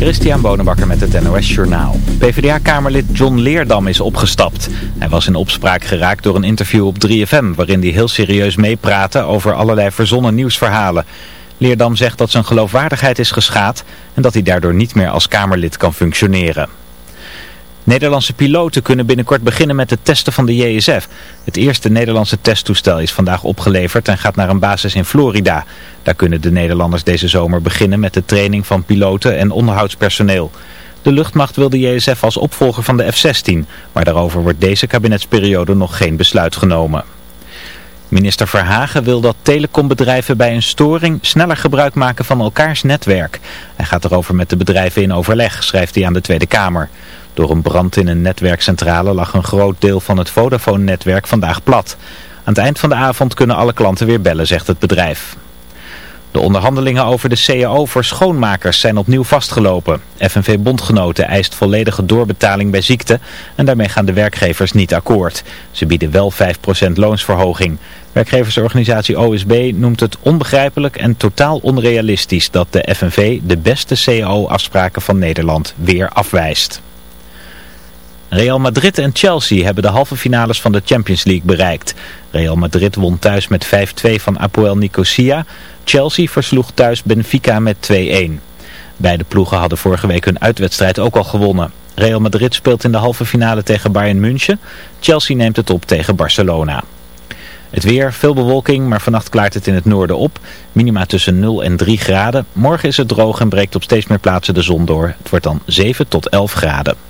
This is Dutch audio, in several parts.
Christian Bonenbakker met het NOS Journaal. PvdA-kamerlid John Leerdam is opgestapt. Hij was in opspraak geraakt door een interview op 3FM... waarin hij heel serieus meepraatte over allerlei verzonnen nieuwsverhalen. Leerdam zegt dat zijn geloofwaardigheid is geschaad... en dat hij daardoor niet meer als Kamerlid kan functioneren. Nederlandse piloten kunnen binnenkort beginnen met het testen van de JSF. Het eerste Nederlandse testtoestel is vandaag opgeleverd en gaat naar een basis in Florida. Daar kunnen de Nederlanders deze zomer beginnen met de training van piloten en onderhoudspersoneel. De luchtmacht wil de JSF als opvolger van de F-16, maar daarover wordt deze kabinetsperiode nog geen besluit genomen. Minister Verhagen wil dat telecombedrijven bij een storing sneller gebruik maken van elkaars netwerk. Hij gaat erover met de bedrijven in overleg, schrijft hij aan de Tweede Kamer. Door een brand in een netwerkcentrale lag een groot deel van het Vodafone-netwerk vandaag plat. Aan het eind van de avond kunnen alle klanten weer bellen, zegt het bedrijf. De onderhandelingen over de CAO voor schoonmakers zijn opnieuw vastgelopen. FNV-bondgenoten eist volledige doorbetaling bij ziekte en daarmee gaan de werkgevers niet akkoord. Ze bieden wel 5% loonsverhoging. Werkgeversorganisatie OSB noemt het onbegrijpelijk en totaal onrealistisch dat de FNV de beste CAO-afspraken van Nederland weer afwijst. Real Madrid en Chelsea hebben de halve finales van de Champions League bereikt. Real Madrid won thuis met 5-2 van Apoel Nicosia. Chelsea versloeg thuis Benfica met 2-1. Beide ploegen hadden vorige week hun uitwedstrijd ook al gewonnen. Real Madrid speelt in de halve finale tegen Bayern München. Chelsea neemt het op tegen Barcelona. Het weer, veel bewolking, maar vannacht klaart het in het noorden op. Minima tussen 0 en 3 graden. Morgen is het droog en breekt op steeds meer plaatsen de zon door. Het wordt dan 7 tot 11 graden.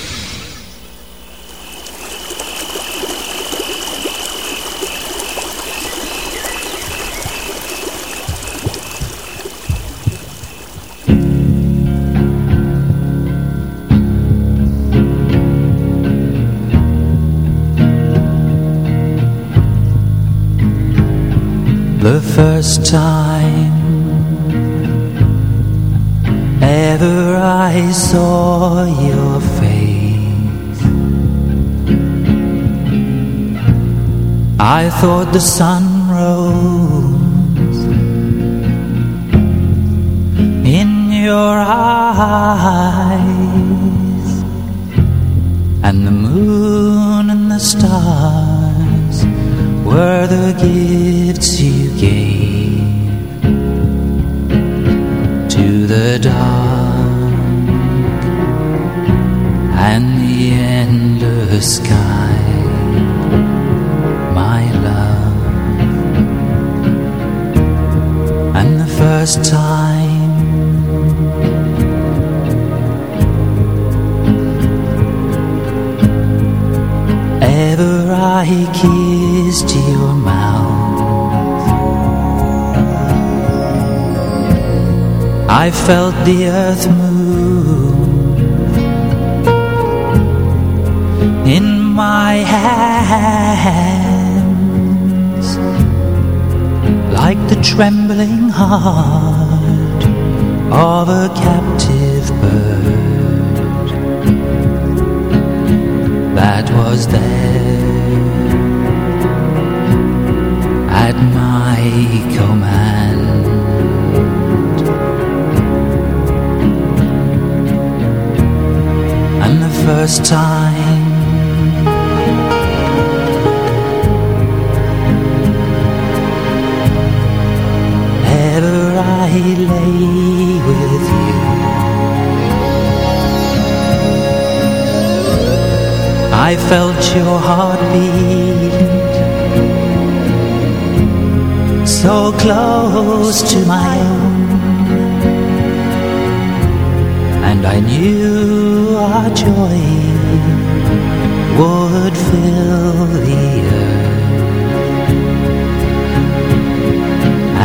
First time ever I saw your face. I thought the sun rose in your eyes And the moon and the stars were the gifts you gave to the dark and the endless sky, my love. And the first time ever I kissed your mouth. I felt the earth move in my hands like the trembling heart of a captive was there at my command. And the first time ever I lay I felt your heartbeat. So close to my own, and I knew our joy would fill the earth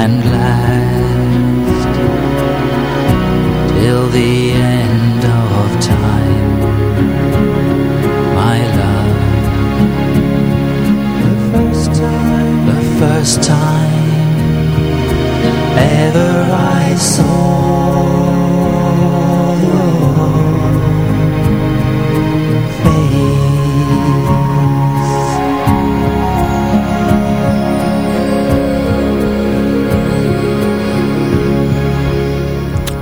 and last till the end of time time ever I saw your face.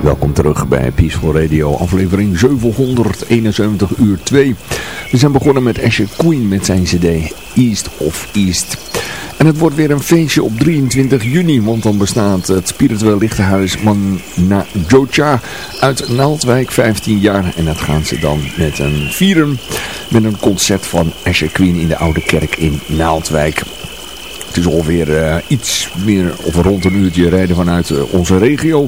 Welkom terug bij Peaceful Radio, aflevering 771 uur 2. We zijn begonnen met Asher Queen met zijn cd East of East. En het wordt weer een feestje op 23 juni, want dan bestaat het spiritueel lichtenhuis Manna Jocha uit Naaldwijk 15 jaar. En dat gaan ze dan met een vieren met een concert van Asher Queen in de Oude Kerk in Naaldwijk. Het is ongeveer uh, iets meer of rond een uurtje rijden vanuit uh, onze regio.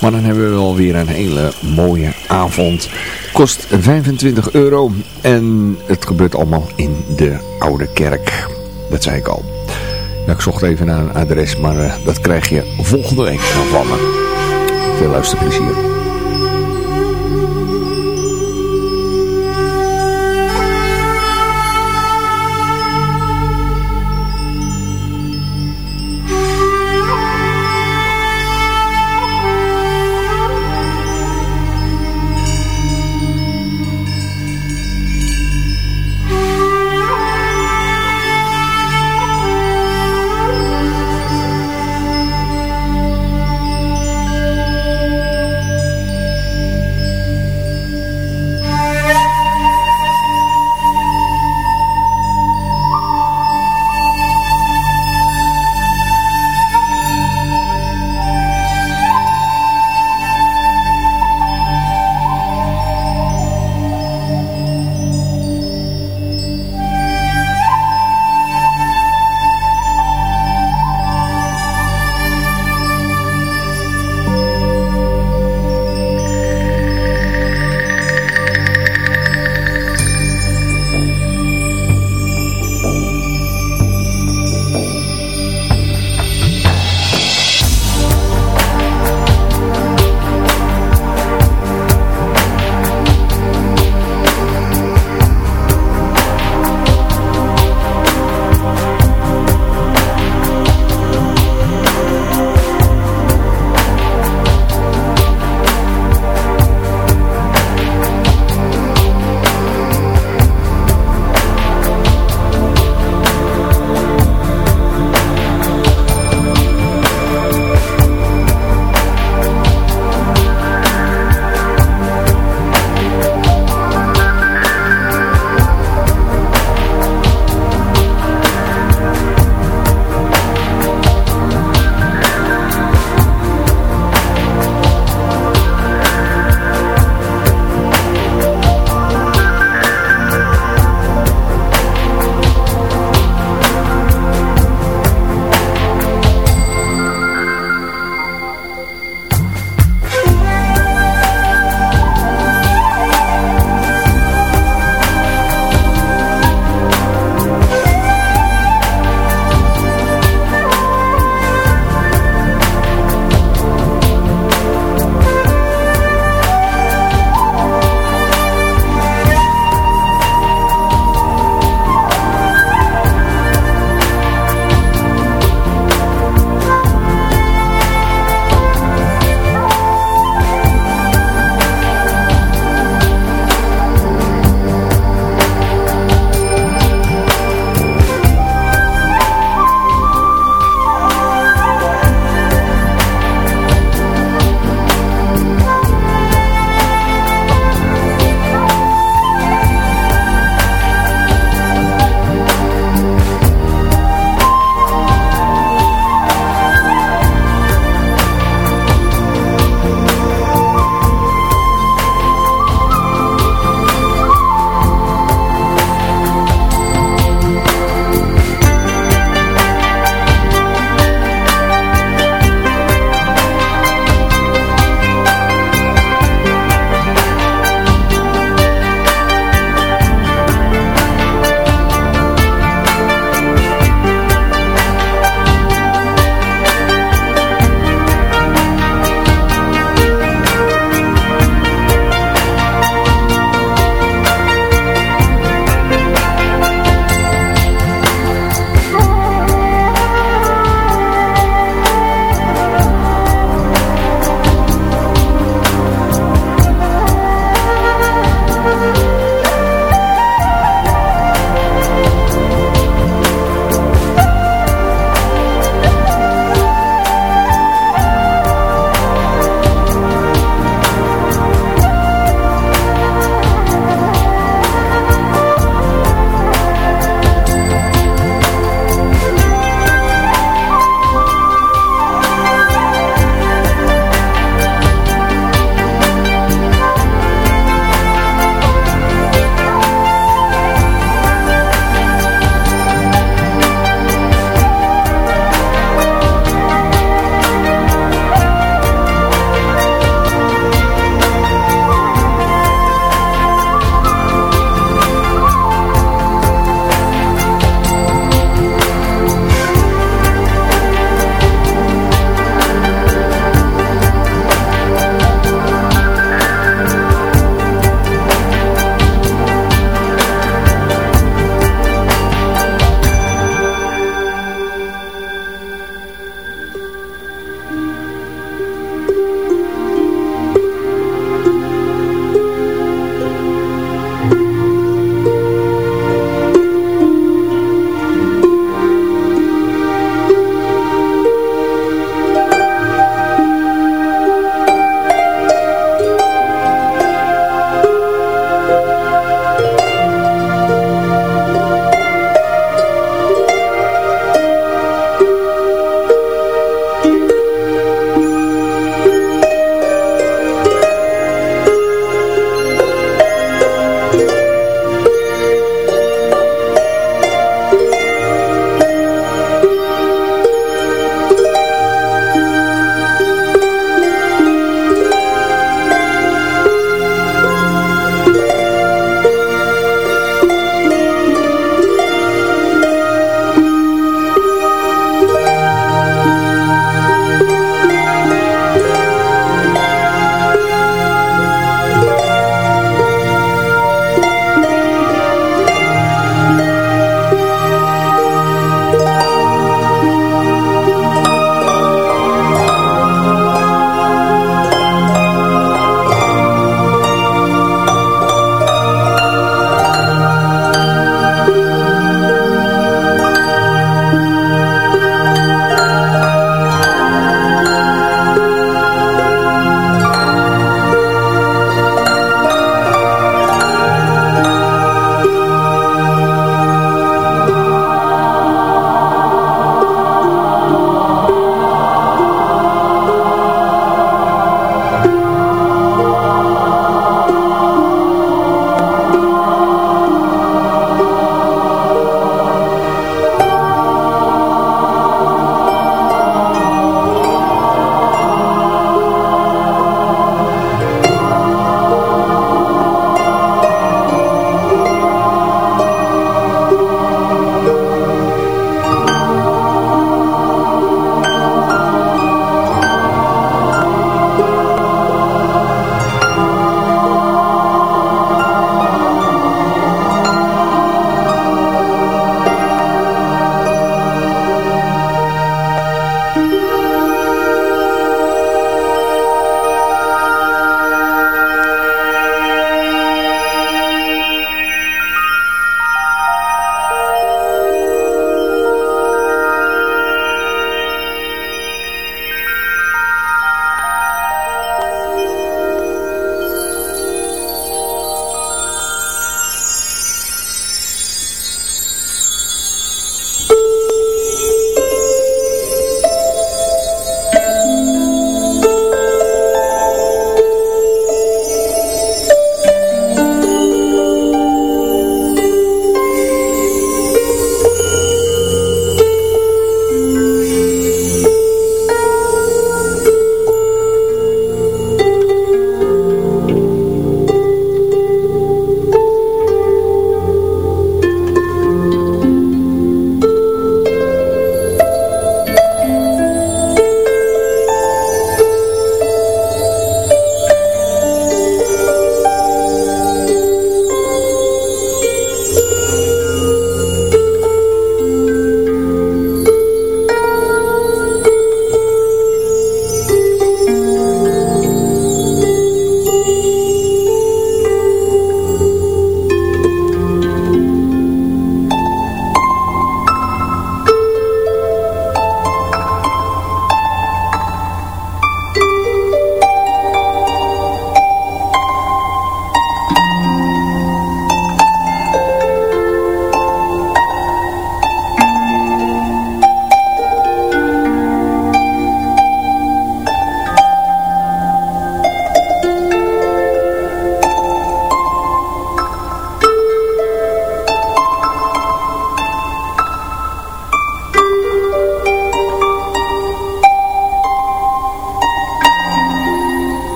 Maar dan hebben we wel weer een hele mooie avond. Kost 25 euro en het gebeurt allemaal in de Oude Kerk. Dat zei ik al. Ja, ik zocht even naar een adres, maar uh, dat krijg je volgende week van me. Veel luisterplezier.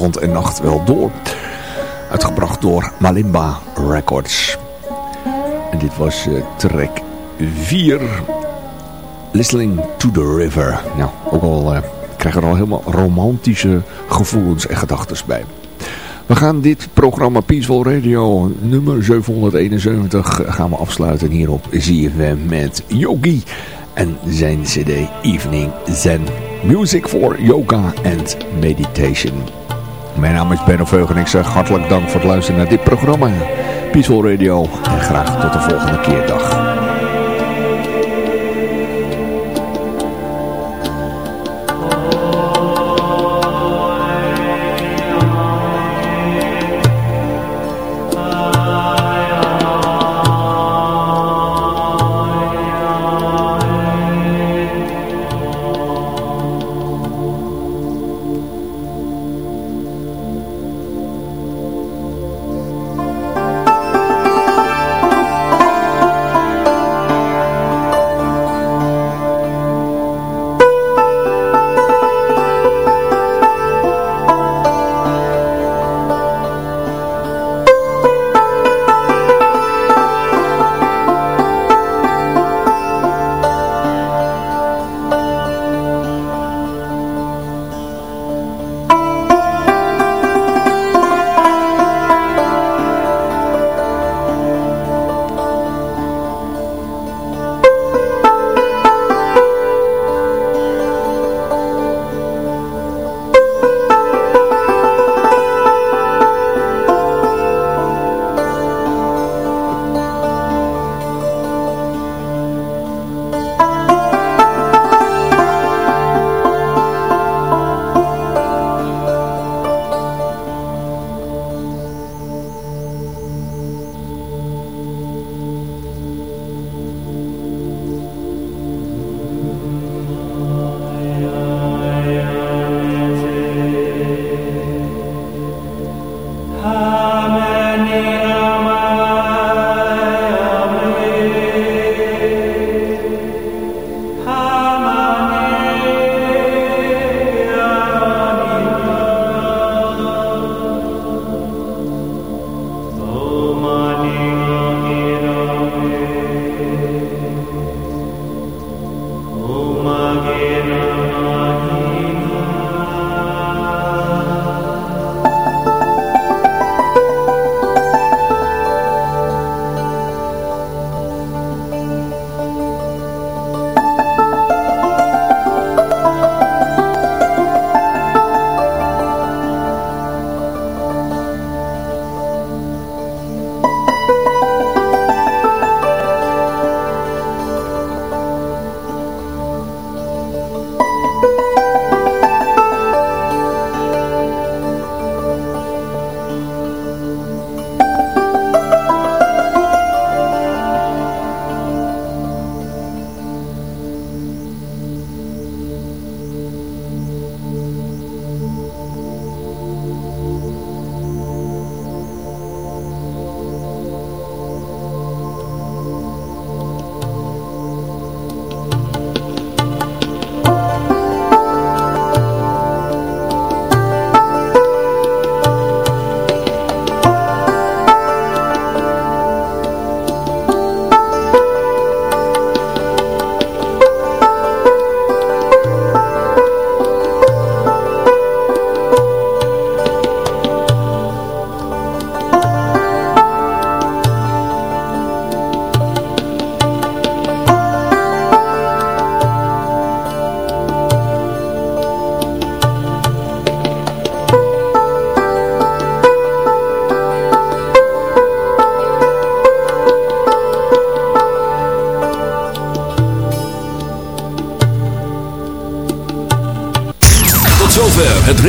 Avond en nacht wel door. Uitgebracht door Malimba Records. En dit was uh, track 4. Listening to the River. Nou, ook al uh, krijg er al helemaal romantische gevoelens en gedachten bij. We gaan dit programma Peaceful Radio nummer 771 gaan we afsluiten hier op ZFM met Yogi en zijn cd Evening Zen. Music for Yoga and Meditation. Mijn naam is Benno Veug en ik zeg hartelijk dank voor het luisteren naar dit programma. Peaceful Radio en graag tot de volgende keer. Dag.